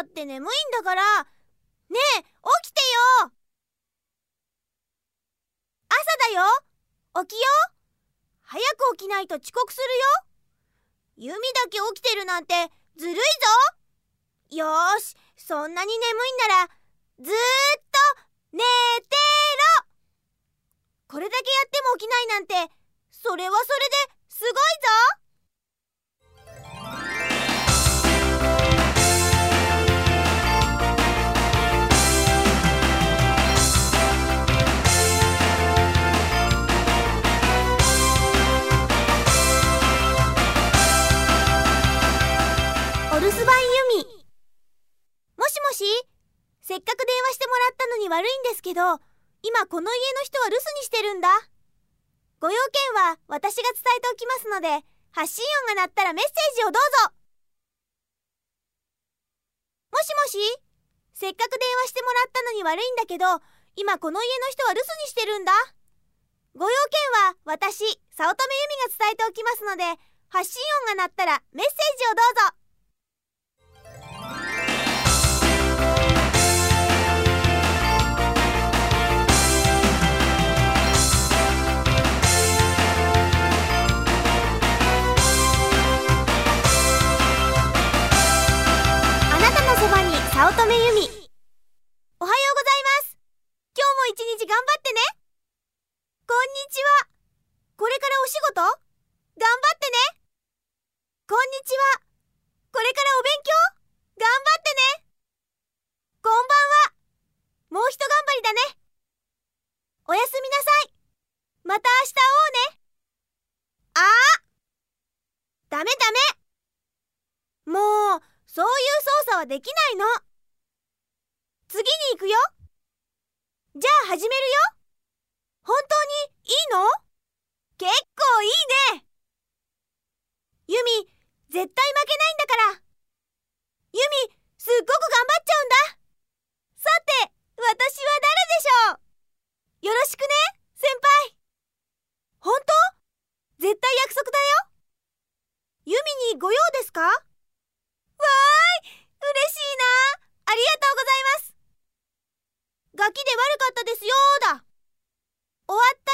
だって眠いんだから。ねえ起きてよ。朝だよ。起きよ。早く起きないと遅刻するよ。弓だけ起きてるなんてずるいぞ。よしそんなに眠いんならずーっと寝てろ。これだけやっても起きないなんてそれはそれですごいぞ。しせっかく電話してもらったのに悪いんですけど今この家の人は留守にしてるんだ。ご用件は私が伝えておきますので発信音が鳴ったらメッセージをどうぞ。もしもしせっかく電話してもらったのに悪いんだけど今この家の人は留守にしてるんだ。ご用件は私早乙女由美が伝えておきますので発信音が鳴ったらメッセージをどうぞ。早乙女由美。おはようございます。今日も一日頑張ってね。こんにちは。これからお仕事？頑張ってね。こんにちは。これからお勉強？頑張ってね。こんばんは。もうひと頑張りだね。おやすみなさい。また明日会おうね。あダメダメ。もうそういう操作はできないの。くよ。じゃあ始めるよ。本当にいいの？結構いいね。ユミ、絶対負けないんだから。ユミ、すっごく頑張っちゃうんだ。さて、私は誰でしょう？よろしくね、先輩。本当？絶対約束だよ。ユミにご用ですか？ったですよだ。終わった